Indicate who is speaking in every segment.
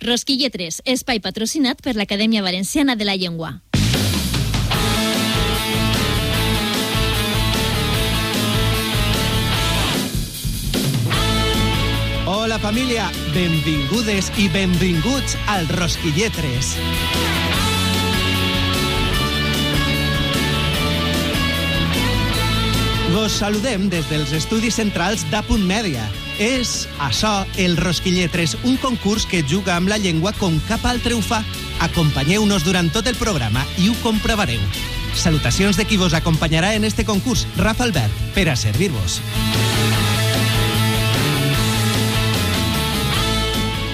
Speaker 1: Rosquilletres, espai patrocinat per l'Acadèmia Valenciana de la Llengua.
Speaker 2: Hola família, benvingudes i benvinguts al Rosquilletres. Vos saludem des dels estudis centrals d'Apunt Mèdia. És això, el Rosquilletres, un concurs que juga amb la llengua com cap altre ho fa. Acompanyeu-nos durant tot el programa i ho comprovareu. Salutacions de qui vos acompanyarà en este concurs, Rafa Albert, per a servir-vos.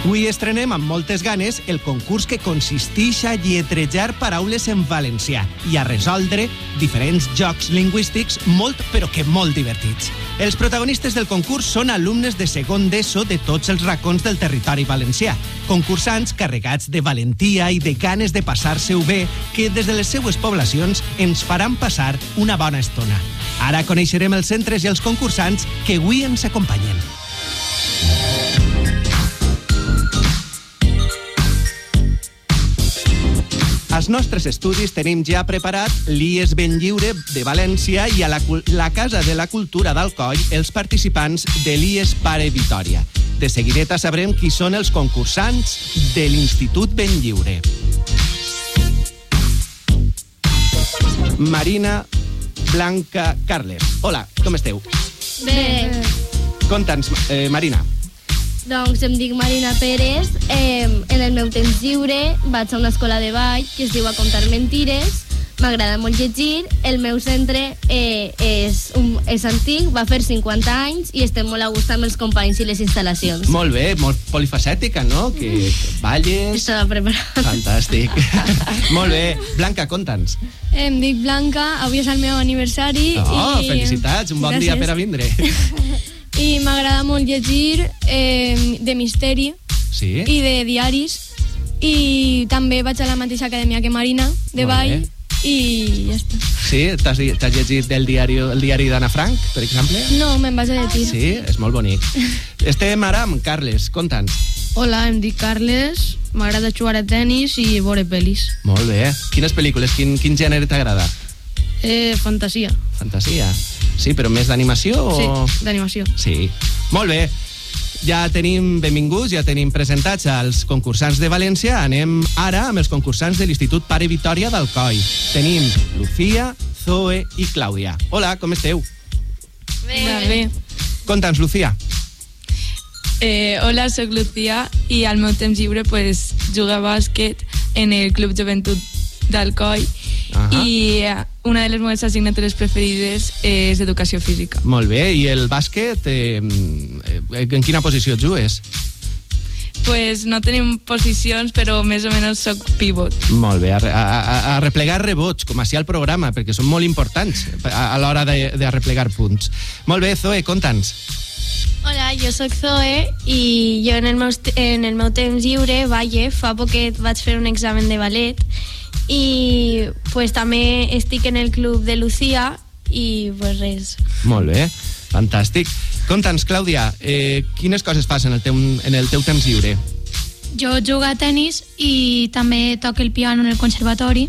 Speaker 2: Avui estrenem amb moltes ganes el concurs que consisteix a lletrejar paraules en valencià i a resoldre diferents jocs lingüístics molt, però que molt divertits. Els protagonistes del concurs són alumnes de segon d'ESO de tots els racons del territori valencià, concursants carregats de valentia i de ganes de passar-se-ho bé que des de les seues poblacions ens faran passar una bona estona. Ara coneixerem els centres i els concursants que avui ens acompanyen. Als nostres estudis tenim ja preparat l'IES Ben Lliure de València i a la, la Casa de la Cultura d'Alcoi els participants de l'IES Pare Vitòria. De seguideta sabrem qui són els concursants de l'Institut Ben Lliure. Marina Blanca Carles. Hola, com esteu?
Speaker 3: Bé,
Speaker 2: Conta'ns, eh, Marina.
Speaker 3: Doncs em dic Marina Pérez. Eh, en el meu temps lliure vaig a una escola de ball que es diu A Contar Mentires. M'agrada molt llegir. El meu centre eh, és, un, és antic, va fer 50 anys i estem molt a gust amb els companys i les instal·lacions.
Speaker 2: Molt bé, molt polifacètica, no? Que, que balles...
Speaker 3: Estava preparat.
Speaker 2: Fantàstic. molt bé. Blanca, conta'ns.
Speaker 4: Em dic Blanca, avui és el meu aniversari.
Speaker 2: Oh,
Speaker 4: i...
Speaker 2: felicitats, un bon
Speaker 4: Gràcies.
Speaker 2: dia per a vindre.
Speaker 4: I m'agrada molt llegir eh, de misteri
Speaker 2: Sí?
Speaker 4: i de diaris. I també vaig a la mateixa acadèmia que Marina, de
Speaker 2: Molt
Speaker 4: ball,
Speaker 2: bé.
Speaker 4: i ja està.
Speaker 2: Sí? T'has t'has llegit el diari, el diari d'Anna Frank, per exemple?
Speaker 4: No, me'n vaig a llegir.
Speaker 2: Sí, és molt bonic. Estem ara amb Carles, conta'ns.
Speaker 5: Hola, em dic Carles, m'agrada jugar a tennis i veure pel·lis.
Speaker 2: Molt bé. Quines pel·lícules, quin, quin gènere t'agrada?
Speaker 5: Eh, fantasia,
Speaker 2: Fantasia. Sí, però més d'animació o...?
Speaker 5: sí, d'animació.
Speaker 2: Sí. Molt bé. Ja tenim benvinguts, ja tenim presentats els concursants de València. Anem ara amb els concursants de l'Institut Pare Vitòria d'Alcoi. Tenim Lucía, Zoe i Clàudia. Hola, com esteu?
Speaker 4: Bé.
Speaker 5: bé.
Speaker 2: Conta'ns, Lucía.
Speaker 6: Eh, hola, sóc Lucía i al meu temps lliure pues, jugo a bàsquet en el Club Joventut d'Alcoi
Speaker 2: Ahà.
Speaker 6: i eh, una de les meves assignatures preferides és educació física.
Speaker 2: Molt bé. I el bàsquet, eh, eh, en quina posició et jugues?
Speaker 6: Pues no tenim posicions, però més o menys sóc pivot.
Speaker 2: Molt bé, a, a, a, a replegar rebots, com així al programa, perquè són molt importants a, a l'hora de, de replegar punts. Molt bé, Zoe, conta'ns.
Speaker 3: Hola, jo sóc Zoe i jo en el meu, en el meu temps lliure, valle, fa poquet vaig fer un examen de ballet i pues, també estic en el club de Lucía i pues res.
Speaker 2: Molt bé, fantàstic. Conta'ns, Clàudia, eh, quines coses fas en el, teu, en el teu temps lliure?
Speaker 4: Jo jugo a tennis i també toco el piano en el conservatori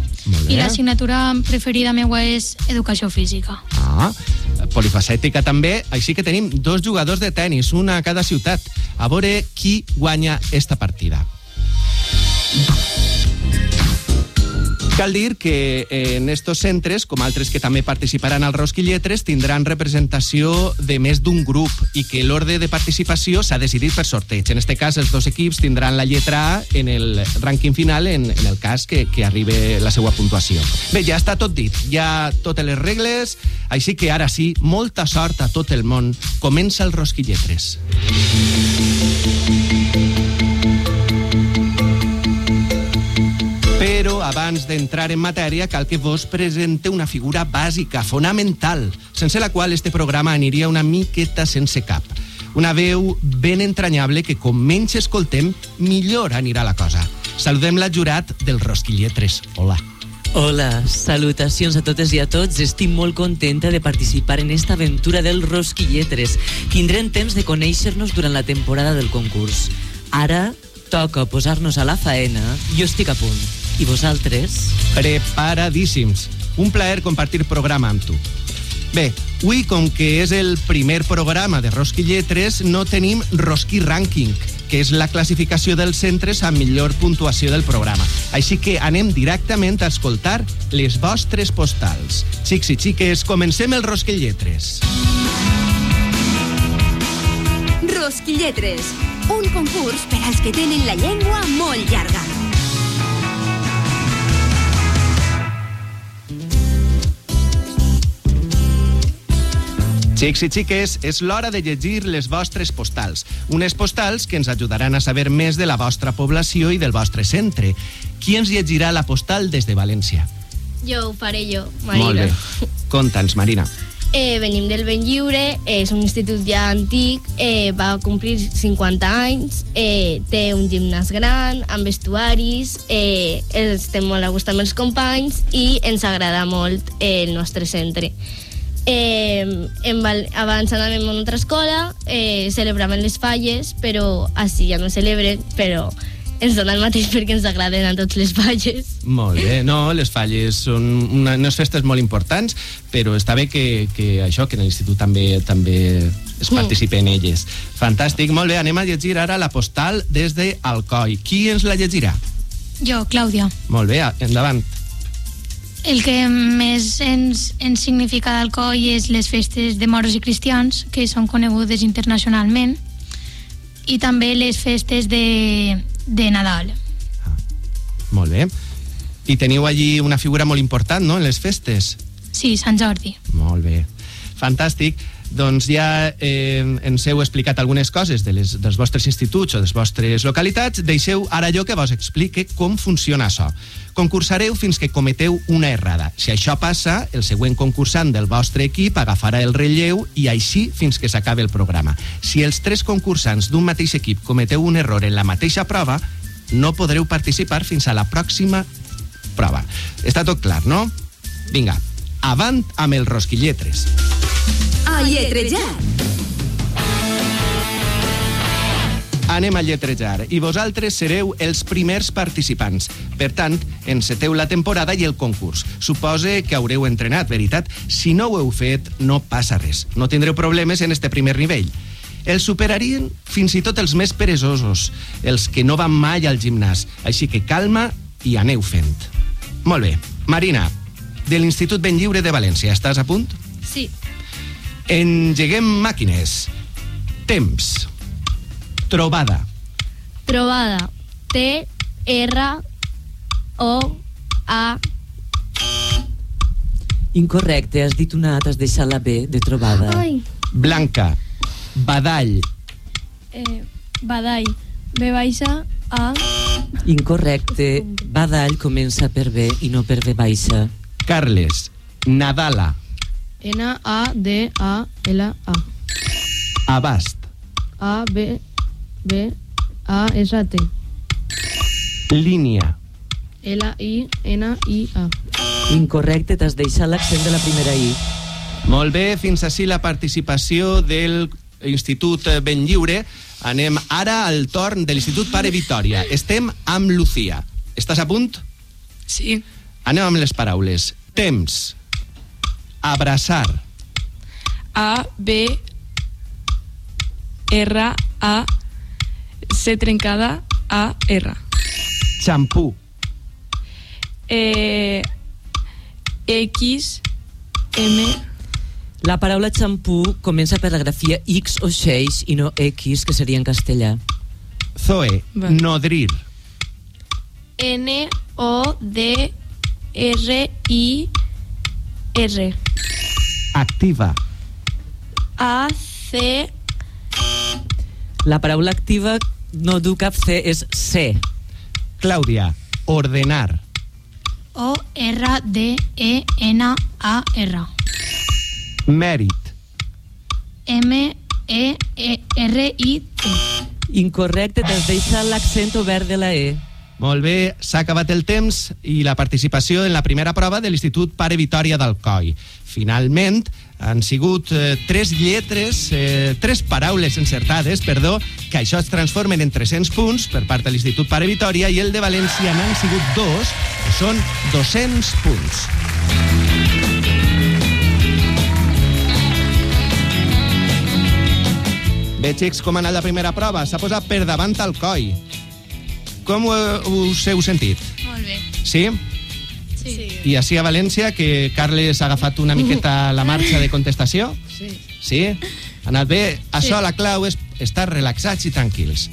Speaker 4: i l'assignatura preferida meua és educació física.
Speaker 2: Ah, polifacètica també, així que tenim dos jugadors de tennis, una a cada ciutat. A veure qui guanya esta partida. Cal dir que eh, en estos centres, com altres que també participaran al Rosquilletres, tindran representació de més d'un grup i que l'ordre de participació s'ha decidit per sorteig. En este cas, els dos equips tindran la lletra A en el rànquing final en, en el cas que, que arribi la seva puntuació. Bé, ja està tot dit, ja totes les regles, així que ara sí, molta sort a tot el món. Comença el Rosquilletres. Però abans d'entrar en matèria cal que vos presente una figura bàsica, fonamental, sense la qual este programa aniria una miqueta sense cap. Una veu ben entranyable que com menys escoltem, millor anirà la cosa. Saludem la jurat del Rosquilletres. Hola.
Speaker 7: Hola, salutacions a totes i a tots. Estic molt contenta de participar en esta aventura del Rosquilletres. Tindrem temps de conèixer-nos durant la temporada del concurs. Ara toca posar-nos a la faena. Jo estic a punt. I vosaltres?
Speaker 2: Preparadíssims. Un plaer compartir programa amb tu. Bé, avui, com que és el primer programa de Rosqui Lletres, no tenim Rosqui Ranking, que és la classificació dels centres amb millor puntuació del programa. Així que anem directament a escoltar les vostres postals. Xics i xiques, comencem el Rosqui Lletres.
Speaker 8: Rosquilletres, un concurs per als que tenen la llengua molt llarga.
Speaker 2: Xics i xiques, és l'hora de llegir les vostres postals. Unes postals que ens ajudaran a saber més de la vostra població i del vostre centre. Qui ens llegirà la postal des de València?
Speaker 3: Jo ho faré jo, Marina.
Speaker 2: Molt bé. Conta'ns, Marina.
Speaker 3: Eh, venim del Ben Lliure, és un institut ja antic, eh, va complir 50 anys, eh, té un gimnàs gran, amb vestuaris, eh, estem molt a gust amb els companys i ens agrada molt eh, el nostre centre. Eh, en Val abans anàvem a una altra escola, eh, celebraven les falles, però així ja no celebren, però ens dona el mateix perquè ens agraden a tots les falles.
Speaker 2: Molt bé. No, les falles són una, unes festes molt importants, però està bé que, que això, que en l'institut també també es
Speaker 3: Mm.
Speaker 2: participi en elles. Fantàstic. Molt bé, anem a llegir ara la postal des de Alcoi. Qui ens la llegirà?
Speaker 4: Jo, Clàudia.
Speaker 2: Molt bé, endavant.
Speaker 4: El que més ens, ens significa d'Alcoi és les festes de moros i cristians, que són conegudes internacionalment, i també les festes de, de Nadal.
Speaker 2: Molt bé. I teniu allí una figura molt important, no?, en les festes.
Speaker 4: Sí, Sant Jordi.
Speaker 2: Molt bé. Fantàstic. Doncs ja eh, ens heu explicat algunes coses de les, dels vostres instituts o de les vostres localitats. Deixeu ara jo que vos explique com funciona això. Concursareu fins que cometeu una errada. Si això passa, el següent concursant del vostre equip agafarà el relleu i així fins que s'acabi el programa. Si els tres concursants d'un mateix equip cometeu un error en la mateixa prova, no podreu participar fins a la pròxima prova. Està tot clar, no? Vinga, avant amb el rosquilletres.
Speaker 8: A lletrejar.
Speaker 2: Anem a lletrejar i vosaltres sereu els primers participants. Per tant, enceteu la temporada i el concurs. Supose que haureu entrenat, veritat? Si no ho heu fet, no passa res. No tindreu problemes en este primer nivell. Els superarien fins i tot els més peresosos, els que no van mai al gimnàs. Així que calma i aneu fent. Molt bé. Marina, de l'Institut Ben Lliure de València, estàs a punt?
Speaker 3: Sí.
Speaker 2: Engeguem màquines. Temps. Trobada.
Speaker 3: Trobada. T, R, O, A,
Speaker 7: Incorrecte, has dit una A, t'has deixat la B de trobada.
Speaker 3: Ai.
Speaker 2: Blanca. Badall.
Speaker 5: Eh, badall. B baixa, A,
Speaker 7: Incorrecte, Badall comença per B i no per B baixa.
Speaker 2: Carles. Nadala.
Speaker 5: N, A, D, A, L, A.
Speaker 2: Abast.
Speaker 5: A, B, B, A, S, T.
Speaker 2: Línia.
Speaker 5: L, I, N, I, A.
Speaker 7: Incorrecte, t'has deixat l'accent de la primera I.
Speaker 2: Molt bé, fins així la participació del Institut Ben Lliure. Anem ara al torn de l'Institut Pare Vitòria. Estem amb Lucía. Estàs a punt?
Speaker 6: Sí.
Speaker 2: Anem amb les paraules. Temps. Abraçar.
Speaker 6: A, B, R, A, C trencada, A, R.
Speaker 2: Xampú.
Speaker 6: Eh, X, M,
Speaker 7: La paraula xampú comença per la grafia X o xeix i no X, que seria en castellà.
Speaker 2: Zoe.
Speaker 6: Vale.
Speaker 2: Nodrir.
Speaker 5: N, O, D, R.
Speaker 2: Activa.
Speaker 5: A, C,
Speaker 7: La paraula activa no du cap C, és C.
Speaker 2: Clàudia. Ordenar.
Speaker 4: O, R, D, E, N, A, R.
Speaker 2: Mèrit.
Speaker 4: M, E, E, R, I, T.
Speaker 7: Incorrecte, t'has deixat l'accent obert de la E.
Speaker 2: Molt bé, s'ha acabat el temps i la participació en la primera prova de l'Institut Pare Vitòria d'Alcoi. Finalment, han sigut eh, tres lletres, eh, tres paraules encertades, perdó, que això es transformen en 300 punts per part de l'Institut Pare Vitòria i el de València n'han sigut dos, que són 200 punts. Bé, xics, com ha anat la primera prova? S'ha posat per davant al coll. Com ho, us heu sentit?
Speaker 4: Molt bé.
Speaker 2: Sí?
Speaker 4: Sí.
Speaker 2: I així a València, que Carles ha agafat una miqueta la marxa de contestació?
Speaker 5: Sí.
Speaker 2: Sí? Ha anat bé? Això, la clau és estar relaxats i tranquils.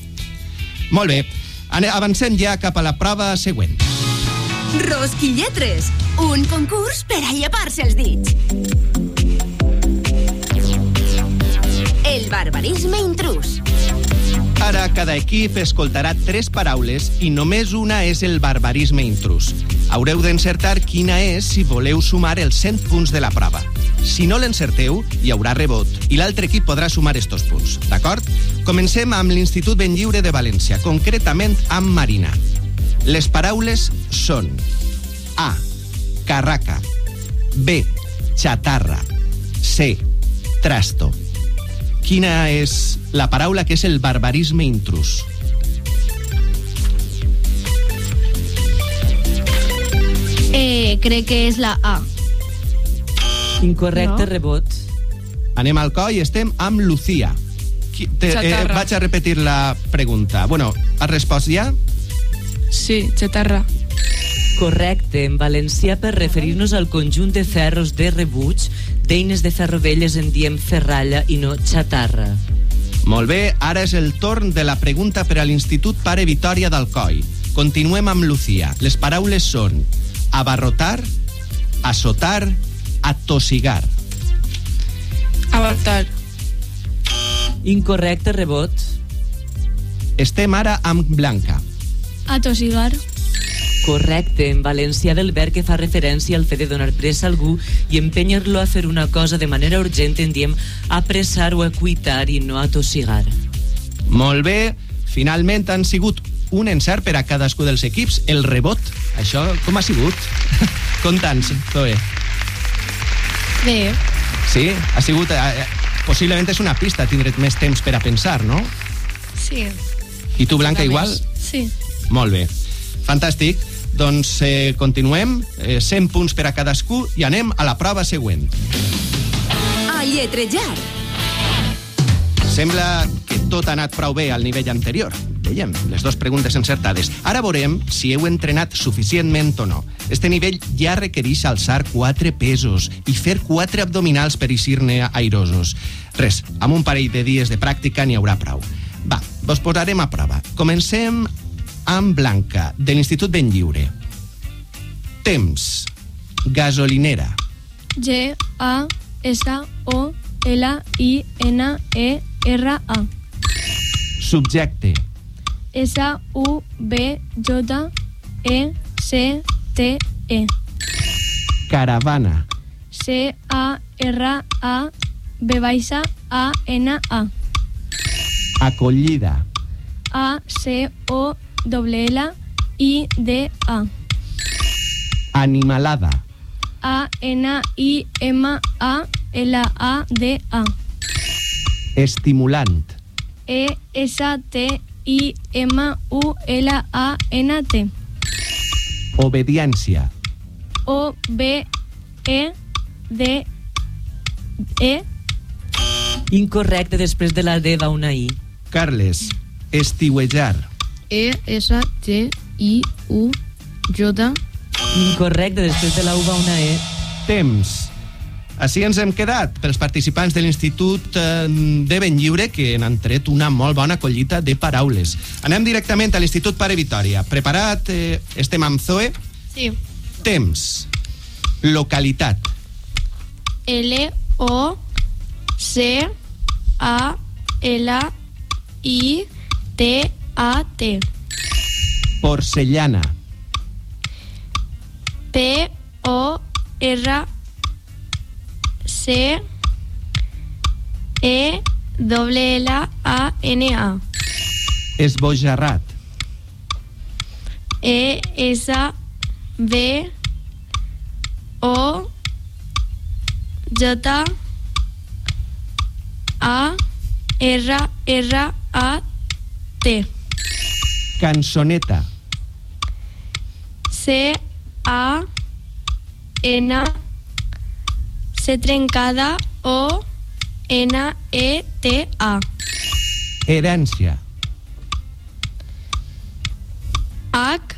Speaker 2: Molt bé. Avancem ja cap a la prova següent.
Speaker 8: Rosquilletres, un concurs per a llepar-se els dits. El barbarisme intrus.
Speaker 2: Ara cada equip escoltarà tres paraules i només una és el barbarisme intrus. Haureu d'encertar quina és si voleu sumar els 100 punts de la prova. Si no l'encerteu, hi haurà rebot i l'altre equip podrà sumar estos punts, d'acord? Comencem amb l'Institut Ben Lliure de València, concretament amb Marina. Les paraules són A. Carraca B. Chatarra C. Trasto Quina és la paraula que és el barbarisme intrus?
Speaker 3: Eh, crec que és la A.
Speaker 7: Incorrecte,
Speaker 3: No.
Speaker 7: rebot.
Speaker 2: Anem al coll i estem amb Lucía. Te, eh, vaig a repetir la pregunta. Bueno, has respost ja?
Speaker 6: Sí, xatarra.
Speaker 7: Correcte, en valencià per referir-nos al conjunt de ferros de rebuig, d'eines de ferro velles en diem ferralla i no xatarra.
Speaker 2: Molt bé, ara és el torn de la pregunta per a l'Institut Pare Vitòria d'Alcoi. Continuem amb Lucía. Les paraules són abarrotar, assotar, atossigar.
Speaker 6: Abartar.
Speaker 7: Incorrecte, rebot.
Speaker 2: Estem ara amb Blanca.
Speaker 4: Atosigar.
Speaker 7: Correcte, en valencià del verb que fa referència al fet de donar pressa a algú i empènyer-lo a fer una cosa de manera urgent en diem apressar o acuitar i no atossigar.
Speaker 2: Molt bé, finalment han sigut un encert per a cadascú dels equips. El rebot, això com ha sigut? Conta'ns, Zoe.
Speaker 5: Bé,
Speaker 2: Sí, ha sigut... Eh, eh, possiblement és una pista, tindret més temps per a pensar, no?
Speaker 4: Sí.
Speaker 2: I tu, Blanca, igual?
Speaker 4: Sí.
Speaker 2: Molt bé. Fantàstic. Doncs eh, continuem, eh, 100 punts per a cadascú i anem a la prova següent.
Speaker 8: A lletrejar.
Speaker 2: Sembla que tot ha anat prou bé al nivell anterior. Veiem les dues preguntes encertades. Ara veurem si heu entrenat suficientment o no. Este nivell ja requereix alçar quatre pesos i fer quatre abdominals per eixir-ne airosos. Res, amb un parell de dies de pràctica n'hi haurà prou. Va, vos posarem a prova. Comencem amb Blanca, de l'Institut Ben Lliure. Temps. Gasolinera.
Speaker 3: G, A, S, O, L, I, N, E, R, A.
Speaker 2: Subjecte.
Speaker 3: S, U, B, J, E, C, T, E.
Speaker 2: Caravana.
Speaker 3: C, A, R, A, B, baixa, A, N, A.
Speaker 2: Acollida.
Speaker 3: W, L, I, D, A.
Speaker 2: Animalada.
Speaker 3: A, N, I, M, A, L, A, D, A.
Speaker 2: Estimulant.
Speaker 3: E, S, T, I, M, U, L, A, N, T.
Speaker 2: Obediència.
Speaker 3: O, B, E, D, E.
Speaker 7: Incorrecte, després de la D va una I.
Speaker 2: Carles. Estiuejar.
Speaker 5: E, S, T, I, U, J,
Speaker 7: Incorrecte, després de la U va una E.
Speaker 2: Temps. Així ens hem quedat pels participants de l'Institut eh, de Benlliure que han tret una molt bona collita de paraules. Anem directament a l'Institut Pare Vitòria. Preparat? Eh, estem amb Zoe?
Speaker 5: Sí.
Speaker 2: Temps. Localitat.
Speaker 3: L, O, C, A, L, I, T, A, T.
Speaker 2: Porcellana.
Speaker 3: P, O, R, C, E, W, L, A, N, A.
Speaker 2: Esbojarrat.
Speaker 5: E, S, B, O, J, A, R, R, A, T.
Speaker 2: Cançoneta.
Speaker 5: C, A, N, C trencada, O, N, E, T, A.
Speaker 2: Herència.
Speaker 5: H,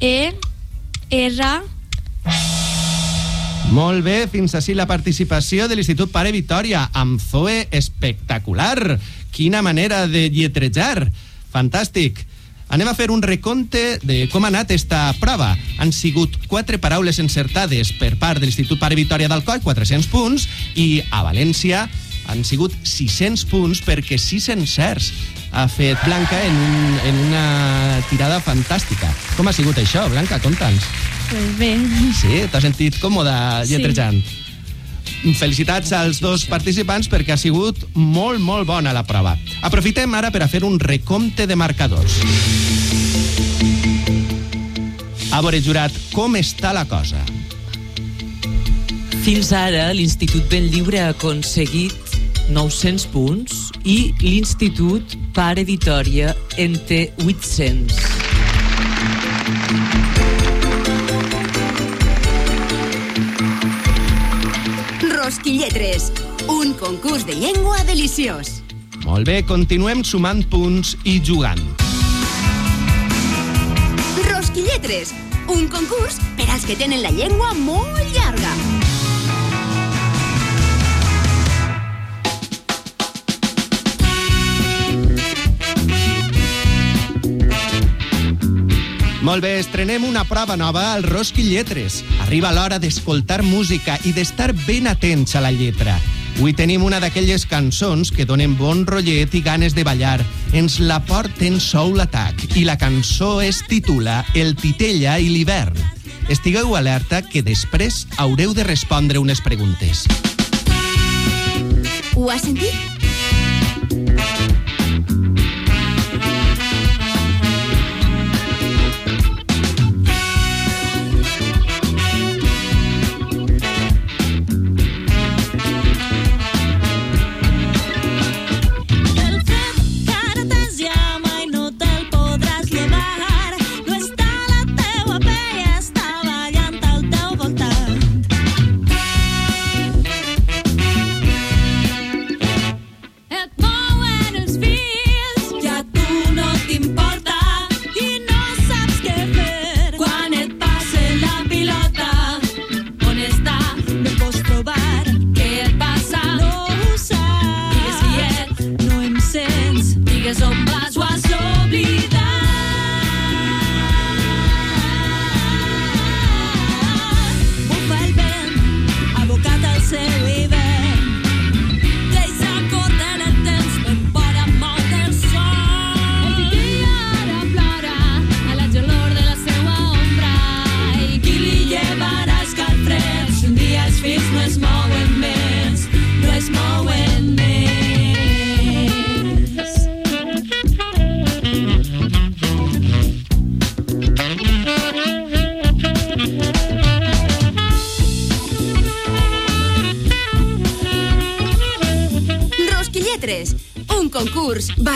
Speaker 5: E, R,
Speaker 2: Molt bé, fins així la participació de l'Institut Pare Vitòria, amb Zoe espectacular. Quina manera de lletrejar. Fantàstic. Anem a fer un recompte de com ha anat esta prova. Han sigut quatre paraules encertades per part de l'Institut Pare Vitòria d'Alcoi, 400 punts, i a València han sigut 600 punts perquè 6 encerts ha fet Blanca en, un, en una tirada fantàstica. Com ha sigut això, Blanca? Conta'ns.
Speaker 5: pues bé.
Speaker 2: Sí, t'has sentit còmoda lletrejant. Felicitats als dos participants perquè ha sigut molt, molt bona la prova. Aprofitem ara per a fer un recompte de marcadors. A veure, jurat, com està la cosa?
Speaker 7: Fins ara, l'Institut Benlliure ha aconseguit 900 punts i l'Institut Pare Vitòria en té 800.
Speaker 8: Rosquilletres, un concurs de llengua deliciós.
Speaker 2: Molt bé, continuem sumant punts i jugant.
Speaker 8: Rosquilletres, un concurs per als que tenen la llengua molt llarga.
Speaker 2: Molt bé, estrenem una prova nova al Rosquilletres. Arriba l'hora d'escoltar música i d'estar ben atents a la lletra. Avui tenim una d'aquelles cançons que donen bon rotllet i ganes de ballar. Ens la porten Soul Attack i la cançó es titula El Titella i l'hivern. Estigueu alerta que després haureu de respondre unes preguntes.
Speaker 8: Ho has sentit?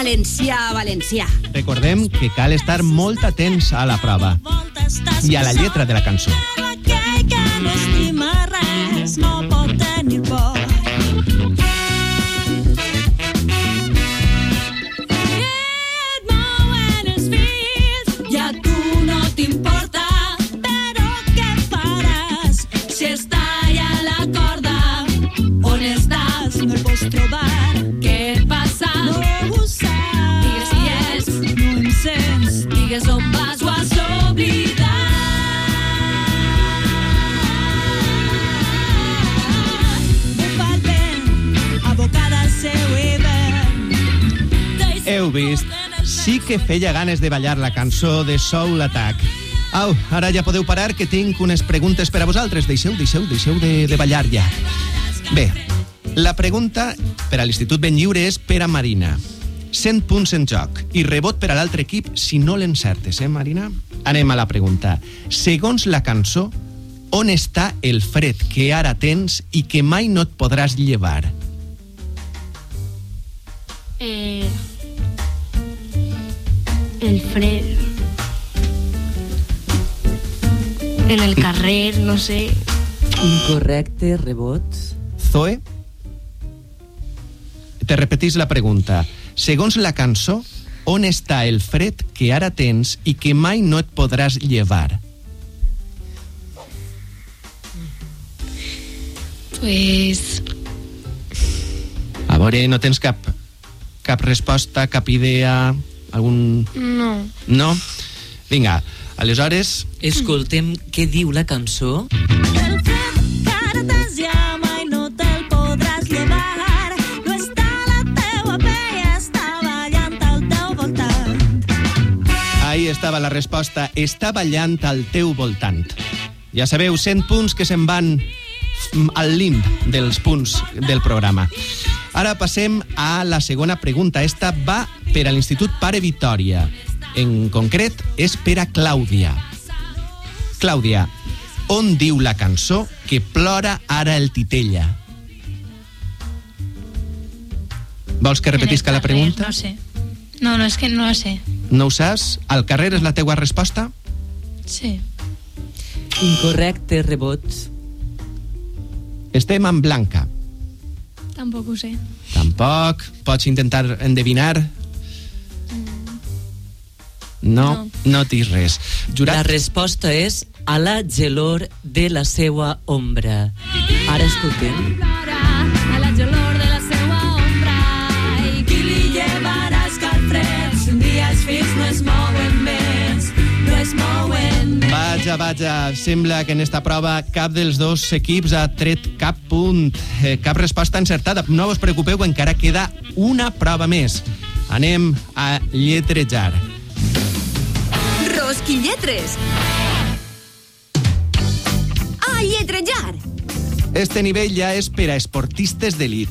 Speaker 8: Concurs valencià-valencià.
Speaker 2: Recordem que cal estar molt atents a la prova i a la lletra de la cançó. Vist? Sí que feia ganes de ballar la cançó de Soul Attack. Au, ara ja podeu parar que tinc unes preguntes per a vosaltres. Deixeu, deixeu, deixeu de, de ballar ja. Bé, la pregunta per a l'Institut Ben Lliure és per a Marina. 100 punts en joc i rebot per a l'altre equip si no l'encertes, eh, Marina? Anem a la pregunta. Segons la cançó, on està el fred que ara tens i que mai no et podràs llevar?
Speaker 3: Eh, el fred. En el carrer, no sé.
Speaker 7: Incorrecte, rebot.
Speaker 2: Zoe? Te repetís la pregunta. Segons la cançó, on està el fred que ara tens i que mai no et podràs llevar?
Speaker 4: Pues...
Speaker 2: A veure, no tens cap, cap resposta, cap idea, algun...
Speaker 5: No.
Speaker 2: No? Vinga, aleshores...
Speaker 7: Escoltem què diu la cançó.
Speaker 9: El fred que ara tens ja mai no te'l podràs llevar. No està a la teua pell, està ballant al teu voltant.
Speaker 2: Ahí estava la resposta. Està ballant al teu voltant. Ja sabeu, 100 punts que se'n van al limb dels punts del programa. Ara passem a la segona pregunta. Esta va per a l'Institut Pare Vitòria. En concret, és per a Clàudia. Clàudia, on diu la cançó que plora ara el titella? Vols que repetisca la pregunta?
Speaker 4: No sé. No, no, és que no ho sé.
Speaker 2: No ho saps? Al carrer és la teua resposta?
Speaker 4: Sí.
Speaker 7: Incorrecte, rebot.
Speaker 2: Estem en blanca.
Speaker 4: Tampoc ho sé.
Speaker 2: Tampoc. Pots intentar endevinar? No, no dis res.
Speaker 7: La
Speaker 2: Jurat,
Speaker 7: resposta és a la gelor de la seua ombra. Ara escoltem.
Speaker 2: Vaja, vaja. Sembla que en esta prova cap dels dos equips ha tret cap punt, eh, cap resposta encertada. No us preocupeu, encara queda una prova més. Anem a lletrejar.
Speaker 8: Rosquilletres. A lletrejar.
Speaker 2: Este nivell ja és per a esportistes d'elit.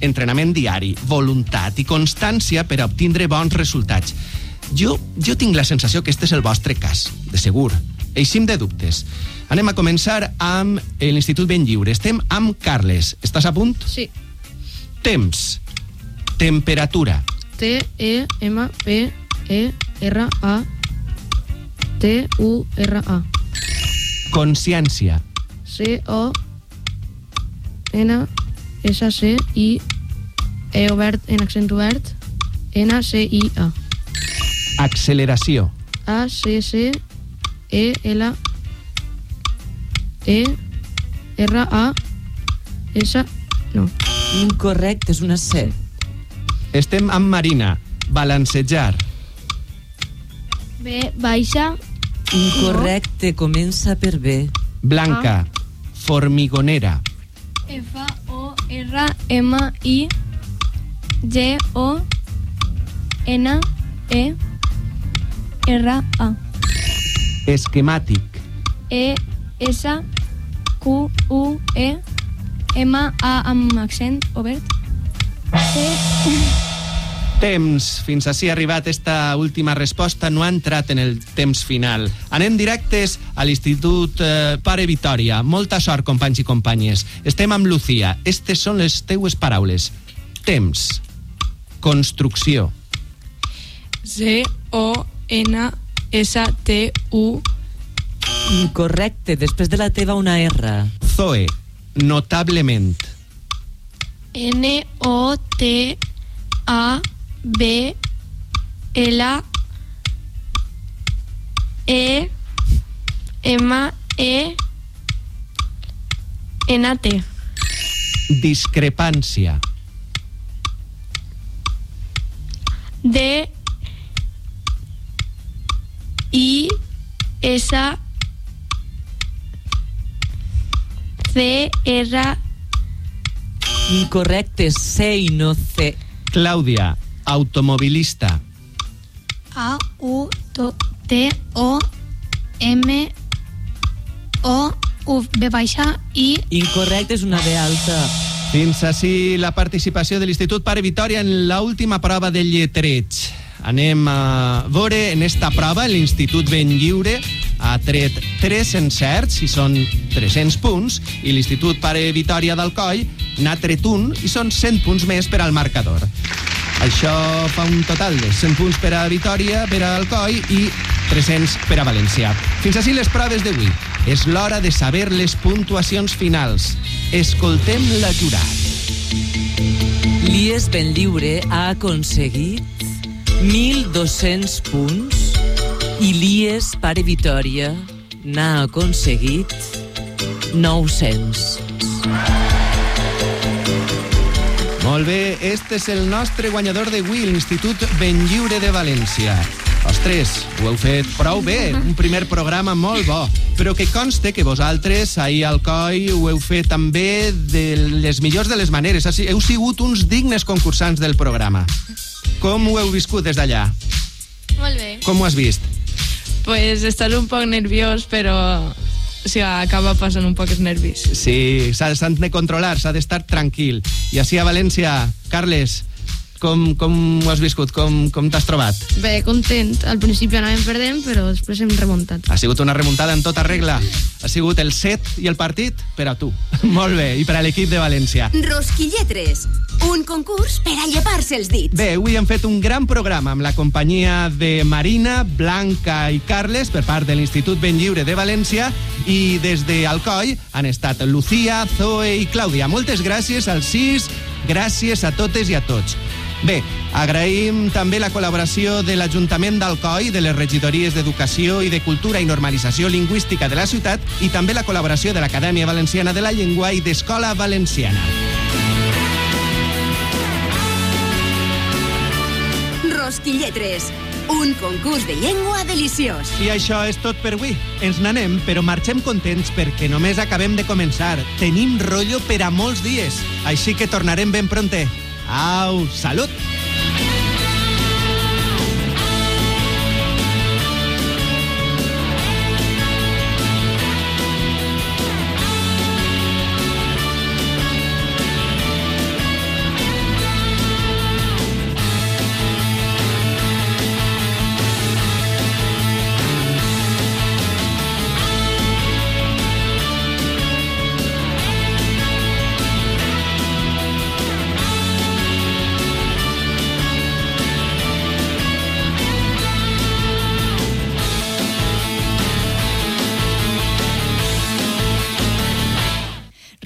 Speaker 2: Entrenament diari, voluntat i constància per a obtindre bons resultats. Jo, jo tinc la sensació que este és el vostre cas, de segur. Eixim de dubtes. Anem a començar amb l'Institut Ben Lliure. Estem amb Carles. Estàs a punt?
Speaker 5: Sí.
Speaker 2: Temps. Temperatura.
Speaker 5: T-E-M-P-E-R-A T-U-R-A
Speaker 2: Consciència.
Speaker 5: C-O N S-C I E obert en accent obert N-C-I-A
Speaker 2: Acceleració.
Speaker 5: A-C-C E-L E R-A S no
Speaker 7: Incorrecte, és una C.
Speaker 2: Estem amb Marina. Balancejar.
Speaker 3: B baixa,
Speaker 7: Incorrecte, comença per B.
Speaker 2: Blanca. Formigonera.
Speaker 3: F-O-R-M-I G-O-N-E-R-A
Speaker 2: Esquemàtic.
Speaker 3: E-S-Q-U-E-M-A amb accent obert C
Speaker 2: Temps. Fins així ha arribat esta última resposta. No ha entrat en el temps final. Anem directes a l'Institut eh, Pare Vitòria. Molta sort, companys i companyes. Estem amb Lucía. Estes són les teues paraules. Temps. Construcció.
Speaker 6: C-O-N-S-T-U
Speaker 7: Incorrecte, després de la teva una R.
Speaker 2: Zoe. Notablement.
Speaker 4: N-O-T-A B L E M E N T
Speaker 2: Discrepància.
Speaker 4: D I S C R
Speaker 7: Incorrecte, C i no C.
Speaker 2: Clàudia. Automobilista.
Speaker 4: A U T O M O U B baixa I
Speaker 7: Incorrecte és una B alta.
Speaker 2: Fins així la participació de l'Institut Pare Vitòria en l'última prova de lletreig. Anem a veure en esta prova l'Institut Ben Lliure ha tret 3 encerts i són 300 punts i l'Institut Pare Vitòria d'Alcoi n'ha tret un i són 100 punts més per al marcador. Això fa un total de 100 punts per a Vitòria, per a Alcoi i 300 per a València. Fins així les proves d'avui. És l'hora de saber les puntuacions finals. Escoltem la jurat.
Speaker 7: L'IES Ben Lliure ha aconseguit 1.200 punts i l'IES Pare Vitòria n'ha aconseguit 900.
Speaker 2: Molt bé, este és el nostre guanyador d'avui, l'Institut Ben Lliure de València. Ostres, ho heu fet prou bé, un primer programa molt bo. Però que conste que vosaltres, ahir al COI, ho heu fet també de les millors de les maneres. Heu sigut uns dignes concursants del programa. Com ho heu viscut des d'allà?
Speaker 6: Molt bé.
Speaker 2: Com ho has vist?
Speaker 6: Pues estar un poc nerviós, però o sigui, acaba passant un poc els nervis.
Speaker 2: Sí, s'ha- s'han de controlar, s'ha d'estar tranquil. I així a València, Carles, com, com ho has viscut? Com, com t'has trobat?
Speaker 5: Bé, content. Al principi anàvem perdent, però després hem remuntat.
Speaker 2: Ha sigut una remuntada en tota regla. Ha sigut el set i el partit per a tu. Molt bé, i per a l'equip de València.
Speaker 8: Rosquilletres, un concurs per a llepar-se els dits.
Speaker 2: Bé, avui hem fet un gran programa amb la companyia de Marina, Blanca i Carles per part de l'Institut Ben Lliure de València i des de Alcoi han estat Lucía, Zoe i Clàudia. Moltes gràcies als sis, gràcies a totes i a tots. Bé, agraïm també la col·laboració de l'Ajuntament d'Alcoi, de les regidories d'Educació i de Cultura i Normalització Lingüística de la ciutat i també la col·laboració de l'Acadèmia Valenciana de la Llengua i d'Escola Valenciana.
Speaker 8: Rosquilletres, un concurs de llengua deliciós.
Speaker 2: I això és tot per avui. Ens n'anem, però marxem contents perquè només acabem de començar. Tenim rotllo per a molts dies, així que tornarem ben pronte. Au,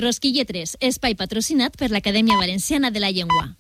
Speaker 1: Rosquilletres, espai patrocinat per l'Acadèmia Valenciana de la Llengua.